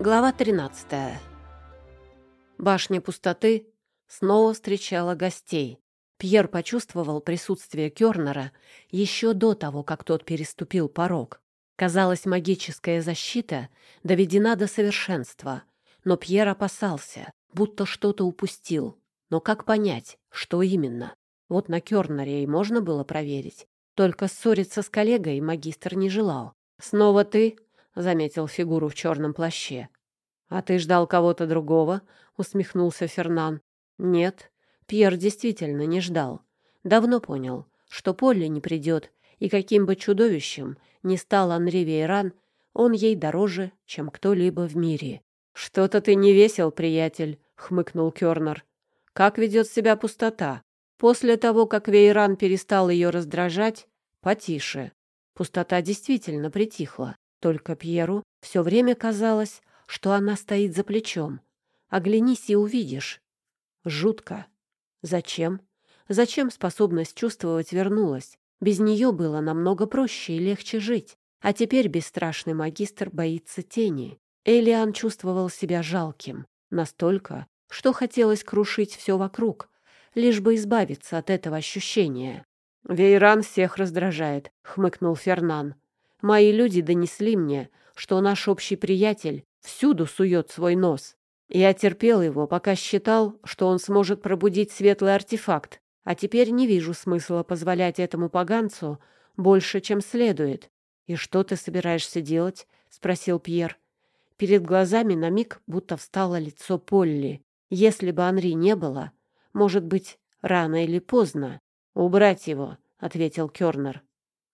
Глава 13. Башня пустоты снова встречала гостей. Пьер почувствовал присутствие Кёрнера еще до того, как тот переступил порог. Казалось, магическая защита доведена до совершенства, но Пьер опасался, будто что-то упустил. Но как понять, что именно? Вот на Кёрнере и можно было проверить. Только ссориться с коллегой магистр не желал. «Снова ты?» — заметил фигуру в черном плаще. «А ты ждал кого-то другого?» — усмехнулся Фернан. «Нет, Пьер действительно не ждал. Давно понял, что Полли не придет, и каким бы чудовищем ни стал Анри Вейран, он ей дороже, чем кто-либо в мире». «Что-то ты не весел, приятель», — хмыкнул Кёрнер. «Как ведет себя пустота? После того, как Вейран перестал ее раздражать, потише. Пустота действительно притихла. Только Пьеру все время казалось, что она стоит за плечом. Оглянись и увидишь. Жутко. Зачем? Зачем способность чувствовать вернулась? Без нее было намного проще и легче жить. А теперь бесстрашный магистр боится тени. Элиан чувствовал себя жалким. Настолько, что хотелось крушить все вокруг, лишь бы избавиться от этого ощущения. «Вейран всех раздражает», — хмыкнул Фернан. «Мои люди донесли мне, что наш общий приятель всюду сует свой нос. Я терпел его, пока считал, что он сможет пробудить светлый артефакт, а теперь не вижу смысла позволять этому поганцу больше, чем следует. «И что ты собираешься делать?» — спросил Пьер. Перед глазами на миг будто встало лицо Полли. Если бы Анри не было, может быть, рано или поздно, «Убрать его», — ответил Кёрнер.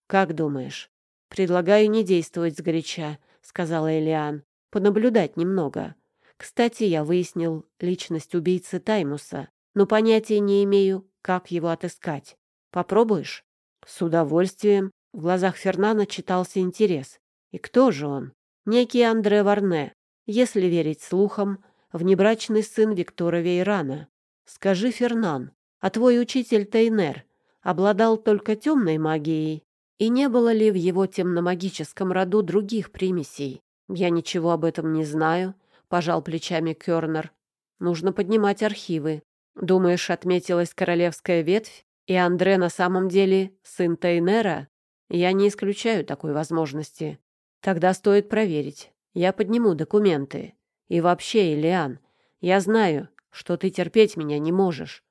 «Как думаешь?» «Предлагаю не действовать сгоряча», — сказала Элиан. «Понаблюдать немного. Кстати, я выяснил личность убийцы Таймуса, но понятия не имею, как его отыскать. Попробуешь?» «С удовольствием». В глазах Фернана читался интерес. «И кто же он?» «Некий Андре Варне, если верить слухам, внебрачный сын Виктора Вейрана. Скажи, Фернан, а твой учитель Тейнер обладал только темной магией, и не было ли в его темномагическом роду других примесей? Я ничего об этом не знаю, пожал плечами Кёрнер. Нужно поднимать архивы. Думаешь, отметилась королевская ветвь, и Андре на самом деле сын Тейнера? Я не исключаю такой возможности. Тогда стоит проверить. Я подниму документы. И вообще, Илиан, я знаю, что ты терпеть меня не можешь.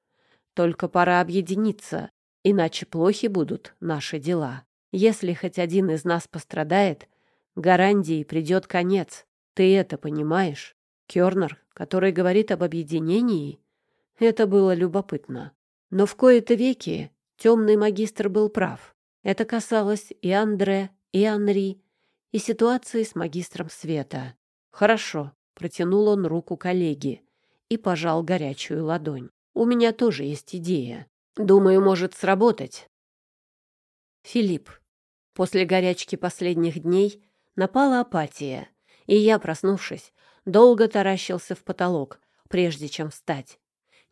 Только пора объединиться, иначе плохи будут наши дела. Если хоть один из нас пострадает, гарантии придет конец. Ты это понимаешь? Кёрнер, который говорит об объединении, это было любопытно. Но в кои-то веки темный магистр был прав. Это касалось и Андре, и Анри, и ситуации с магистром света. «Хорошо», — протянул он руку коллеге и пожал горячую ладонь. У меня тоже есть идея. Думаю, может сработать. Филипп. После горячки последних дней напала апатия, и я, проснувшись, долго таращился в потолок, прежде чем встать.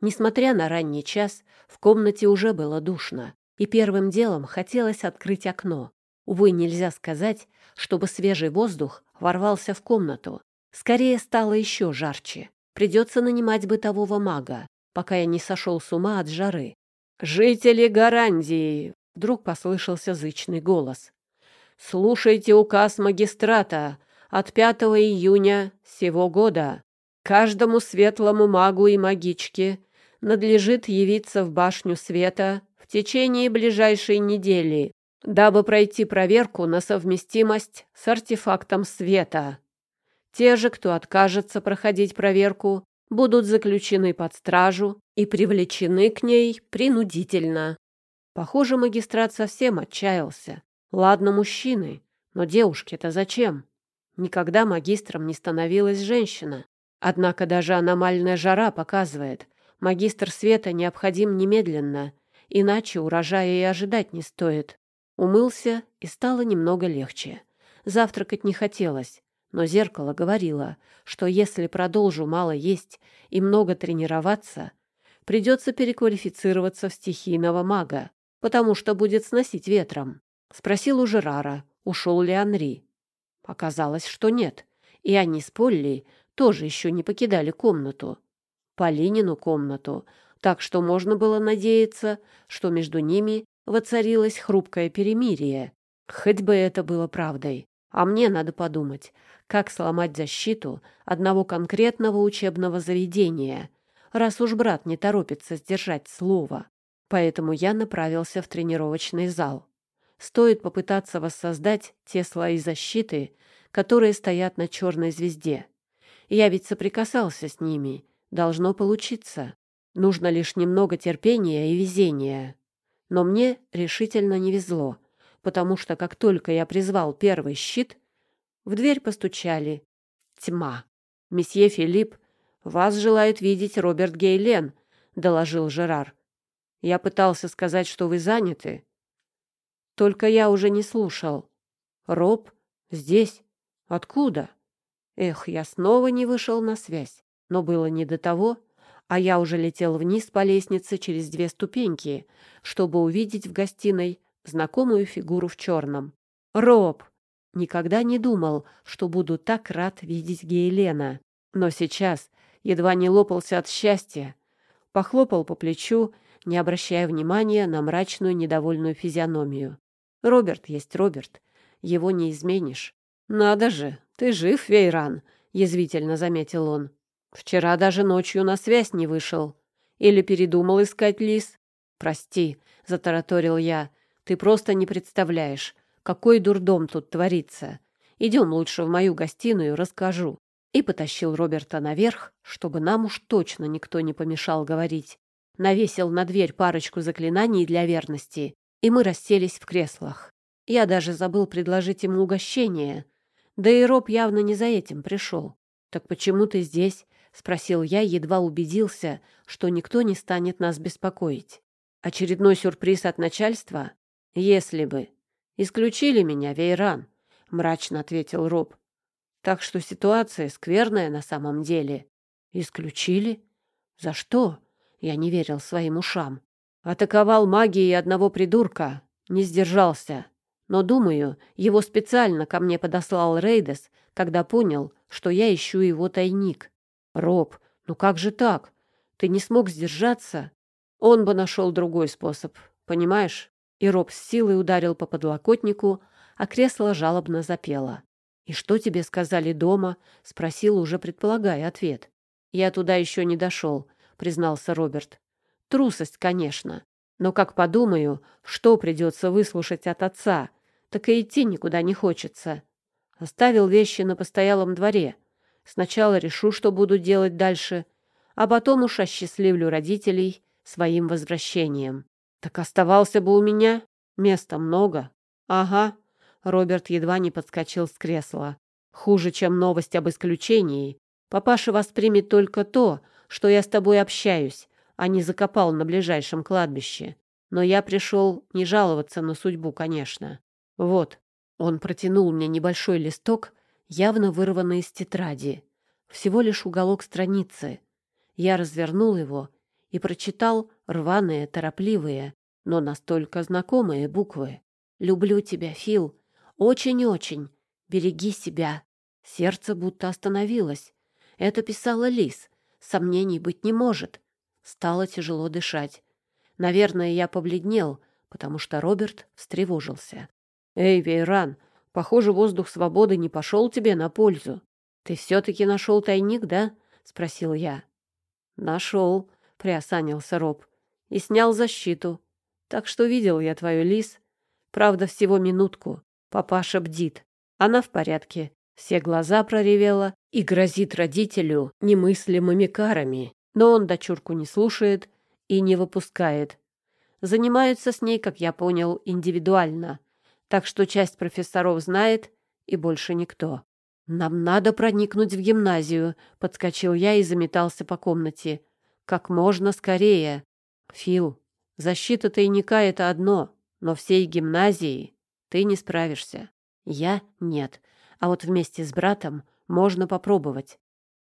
Несмотря на ранний час, в комнате уже было душно, и первым делом хотелось открыть окно. Увы, нельзя сказать, чтобы свежий воздух ворвался в комнату. Скорее стало еще жарче. Придется нанимать бытового мага пока я не сошел с ума от жары. «Жители Гарандии!» — вдруг послышался зычный голос. «Слушайте указ магистрата от 5 июня сего года. Каждому светлому магу и магичке надлежит явиться в башню света в течение ближайшей недели, дабы пройти проверку на совместимость с артефактом света. Те же, кто откажется проходить проверку, будут заключены под стражу и привлечены к ней принудительно. Похоже, магистрат совсем отчаялся. Ладно, мужчины, но девушке-то зачем? Никогда магистром не становилась женщина. Однако даже аномальная жара показывает, магистр света необходим немедленно, иначе урожая и ожидать не стоит. Умылся, и стало немного легче. Завтракать не хотелось, но зеркало говорило, что если продолжу мало есть и много тренироваться, придется переквалифицироваться в стихийного мага, потому что будет сносить ветром. Спросил у Жерара, ушел ли Анри. Показалось, что нет, И они с Полли тоже еще не покидали комнату. Полинину комнату, так что можно было надеяться, что между ними воцарилось хрупкое перемирие. Хоть бы это было правдой. А мне надо подумать, как сломать защиту одного конкретного учебного заведения, раз уж брат не торопится сдержать слово. Поэтому я направился в тренировочный зал. Стоит попытаться воссоздать те слои защиты, которые стоят на черной звезде. Я ведь соприкасался с ними. Должно получиться. Нужно лишь немного терпения и везения. Но мне решительно не везло, потому что как только я призвал первый щит, в дверь постучали. Тьма. «Месье Филипп, вас желает видеть Роберт Гейлен», — доложил Жерар. «Я пытался сказать, что вы заняты». Только я уже не слушал. «Роб? Здесь? Откуда?» Эх, я снова не вышел на связь. Но было не до того, а я уже летел вниз по лестнице через две ступеньки, чтобы увидеть в гостиной знакомую фигуру в черном. «Роб!» Никогда не думал, что буду так рад видеть Гейлена. Но сейчас едва не лопался от счастья. Похлопал по плечу, не обращая внимания на мрачную недовольную физиономию. Роберт есть Роберт. Его не изменишь. «Надо же, ты жив, Вейран!» — язвительно заметил он. «Вчера даже ночью на связь не вышел. Или передумал искать лис?» «Прости», — затараторил я, — «ты просто не представляешь, какой дурдом тут творится. Идем лучше в мою гостиную, расскажу». И потащил Роберта наверх, чтобы нам уж точно никто не помешал говорить. Навесил на дверь парочку заклинаний для верности, и мы расселись в креслах. Я даже забыл предложить ему угощение. Да и Роб явно не за этим пришел. «Так почему ты здесь?» — спросил я, едва убедился, что никто не станет нас беспокоить. «Очередной сюрприз от начальства? Если бы. «Исключили меня, Вейран», — мрачно ответил Роб. «Так что ситуация скверная на самом деле». «Исключили? За что?» Я не верил своим ушам. Атаковал магией одного придурка. Не сдержался. Но, думаю, его специально ко мне подослал Рейдес, когда понял, что я ищу его тайник. «Роб, ну как же так? Ты не смог сдержаться?» Он бы нашел другой способ, понимаешь? И Роб с силой ударил по подлокотнику, а кресло жалобно запело. «И что тебе сказали дома?» — спросил, уже предполагая ответ. «Я туда еще не дошел», — признался Роберт. «Трусость, конечно. Но как подумаю, что придется выслушать от отца, так и идти никуда не хочется. Оставил вещи на постоялом дворе. Сначала решу, что буду делать дальше, а потом уж осчастливлю родителей своим возвращением. Так оставался бы у меня. Места много. Ага. Роберт едва не подскочил с кресла. Хуже, чем новость об исключении. Папаша воспримет только то, что я с тобой общаюсь, а не закопал на ближайшем кладбище. Но я пришел не жаловаться на судьбу, конечно. Вот. Он протянул мне небольшой листок, явно вырванный из тетради. Всего лишь уголок страницы. Я развернул его и прочитал рваные, торопливые, но настолько знакомые буквы. «Люблю тебя, Фил. Очень-очень. Береги себя». Сердце будто остановилось. Это писала Лис. Сомнений быть не может. Стало тяжело дышать. Наверное, я побледнел, потому что Роберт встревожился. «Эй, Вейран, похоже, воздух свободы не пошел тебе на пользу. Ты все-таки нашел тайник, да?» — спросил я. «Нашел», — приосанился Роб, — «и снял защиту. Так что видел я твою лис. Правда, всего минутку. Папаша бдит. Она в порядке. Все глаза проревела и грозит родителю немыслимыми карами. Но он дочурку не слушает и не выпускает. Занимаются с ней, как я понял, индивидуально. Так что часть профессоров знает, и больше никто. «Нам надо проникнуть в гимназию», — подскочил я и заметался по комнате. «Как можно скорее». «Фил, защита тайника — это одно, но всей гимназии ты не справишься. Я — нет, а вот вместе с братом можно попробовать.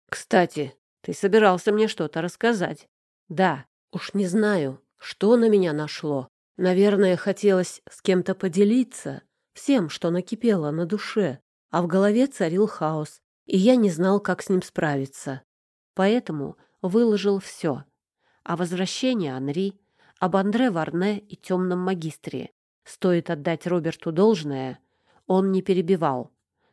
Кстати, ты собирался мне что-то рассказать. Да, уж не знаю, что на меня нашло. Наверное, хотелось с кем-то поделиться всем, что накипело на душе, а в голове царил хаос, и я не знал, как с ним справиться. Поэтому выложил все. О возвращении Анри, об Андре Варне и темном магистре. Стоит отдать Роберту должное, он не перебивал.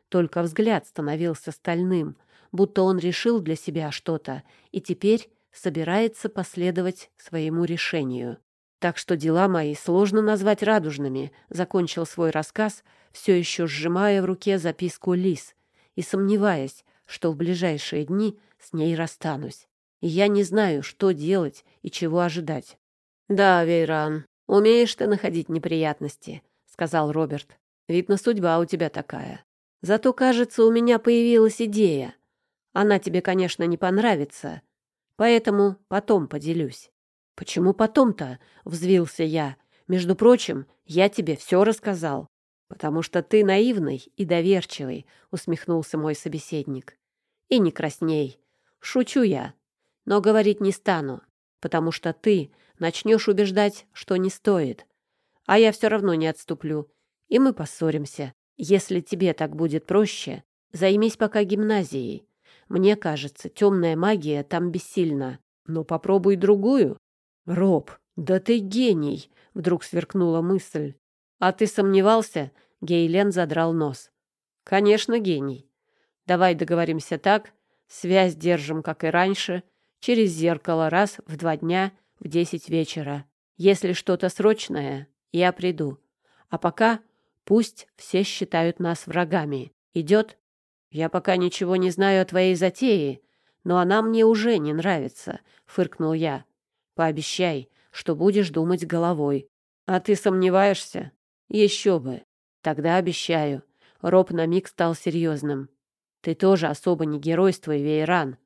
Только взгляд становился стальным, будто он решил для себя что-то и теперь собирается последовать своему решению. Так что дела мои сложно назвать радужными, закончил свой рассказ, все еще сжимая в руке записку Лис и сомневаясь, что в ближайшие дни с ней расстанусь. И я не знаю, что делать и чего ожидать. «Да, Вейран, умеешь ты находить неприятности», — сказал Роберт. «Видно, судьба у тебя такая. Зато, кажется, у меня появилась идея. Она тебе, конечно, не понравится, поэтому потом поделюсь». «Почему потом-то?» — взвился я. «Между прочим, я тебе все рассказал». «Потому что ты наивный и доверчивый», — усмехнулся мой собеседник. «И не красней. Шучу я. Но говорить не стану, потому что ты начнешь убеждать, что не стоит. А я все равно не отступлю, и мы поссоримся. Если тебе так будет проще, займись пока гимназией. Мне кажется, темная магия там бессильна. Но попробуй другую. «Роб, да ты гений!» — вдруг сверкнула мысль. «А ты сомневался?» — Гейлен задрал нос. «Конечно, гений. Давай договоримся так. Связь держим, как и раньше, через зеркало раз в два дня в десять вечера. Если что-то срочное, я приду. А пока пусть все считают нас врагами. Идет? Я пока ничего не знаю о твоей затее, но она мне уже не нравится», — фыркнул я. Пообещай, что будешь думать головой. А ты сомневаешься? Еще бы. Тогда обещаю. Роб на миг стал серьезным. Ты тоже особо не геройствуй, Вейран,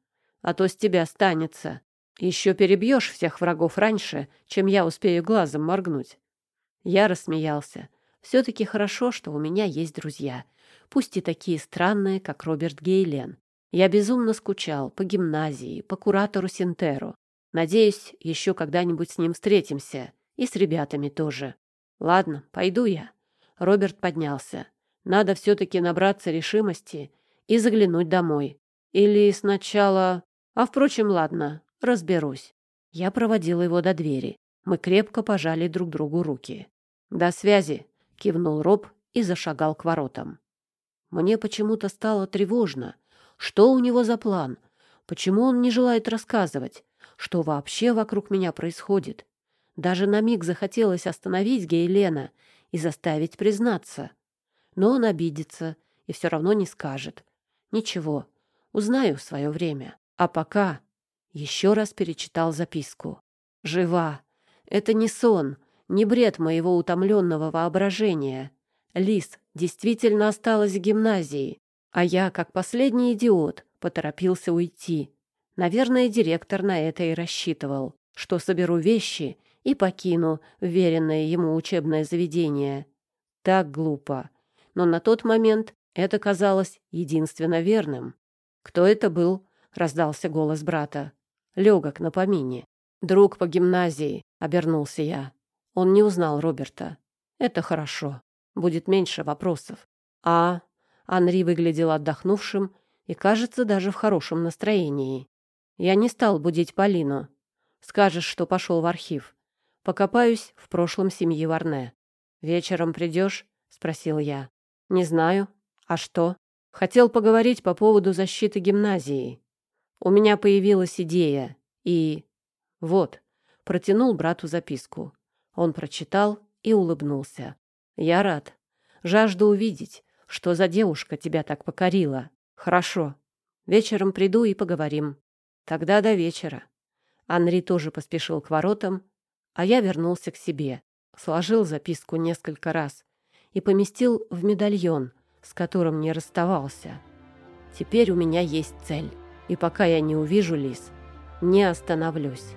а то с тебя останется. Еще перебьешь всех врагов раньше, чем я успею глазом моргнуть. Я рассмеялся. Все-таки хорошо, что у меня есть друзья, пусть и такие странные, как Роберт Гейлен. Я безумно скучал по гимназии, по куратору Синтеру. Надеюсь, еще когда-нибудь с ним встретимся. И с ребятами тоже. Ладно, пойду я. Роберт поднялся. Надо все-таки набраться решимости и заглянуть домой. Или сначала... А, впрочем, ладно, разберусь. Я проводила его до двери. Мы крепко пожали друг другу руки. «До связи!» — кивнул Роб и зашагал к воротам. Мне почему-то стало тревожно. Что у него за план? Почему он не желает рассказывать? что вообще вокруг меня происходит. Даже на миг захотелось остановить Гейлена и заставить признаться. Но он обидится и все равно не скажет. Ничего, узнаю в свое время. А пока еще раз перечитал записку. Жива. Это не сон, не бред моего утомленного воображения. Лис действительно осталась в гимназии, а я, как последний идиот, поторопился уйти. Наверное, директор на это и рассчитывал, что соберу вещи и покину веренное ему учебное заведение. Так глупо. Но на тот момент это казалось единственно верным. «Кто это был?» — раздался голос брата. «Легок на помине». «Друг по гимназии», — обернулся я. Он не узнал Роберта. «Это хорошо. Будет меньше вопросов». «А...» Анри выглядел отдохнувшим и, кажется, даже в хорошем настроении. Я не стал будить Полину. Скажешь, что пошел в архив. Покопаюсь в прошлом семьи Варне. Вечером придешь? Спросил я. Не знаю. А что? Хотел поговорить по поводу защиты гимназии. У меня появилась идея. И... Вот. Протянул брату записку. Он прочитал и улыбнулся. Я рад. Жажду увидеть, что за девушка тебя так покорила. Хорошо. Вечером приду и поговорим. Тогда до вечера. Анри тоже поспешил к воротам, а я вернулся к себе, сложил записку несколько раз и поместил в медальон, с которым не расставался. Теперь у меня есть цель, и пока я не увижу лис, не остановлюсь.